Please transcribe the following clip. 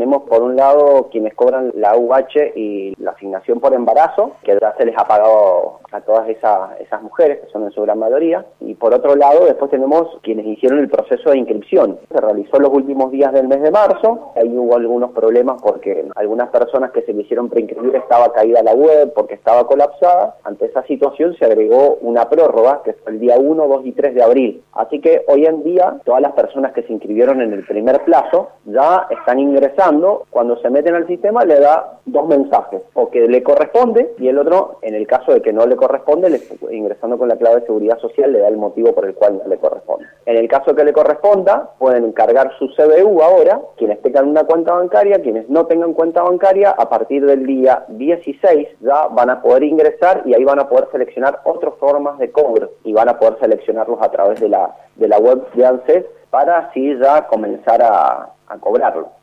tenemos por un lado quienes cobran la UH y la asignación por embarazo, que ya se les ha pagado a todas esas, mujeres, que son en su gran mayoría, y por otro lado después tenemos quienes hicieron el proceso de inscripción. Se realizó los últimos días del mes de marzo, ahí hubo algunos problemas porque algunas personas que se quisieron preinscribir estaba caída la web porque estaba colapsada. Ante esa situación se agregó una prórroga que fue el día 1, 2 y 3 de abril. Así que hoy en día todas las personas que se inscribieron en el primer plazo ya están ingresando. Cuando se meten al sistema le da dos mensajes, o que le corresponde y el otro, en el caso de que no le corresponde, ingresando con la clave de seguridad social le da el motivo por el cual no le corresponde. En el caso que le corresponda, pueden cargar su CBU ahora, quienes tengan una cuenta bancaria, quienes no tengan cuenta bancaria, a partir del día 16 ya van a poder ingresar y ahí van a poder seleccionar otras formas de cobro y van a poder seleccionarlos a través de la, de la web de ANSES para así ya comenzar a, a cobrarlo.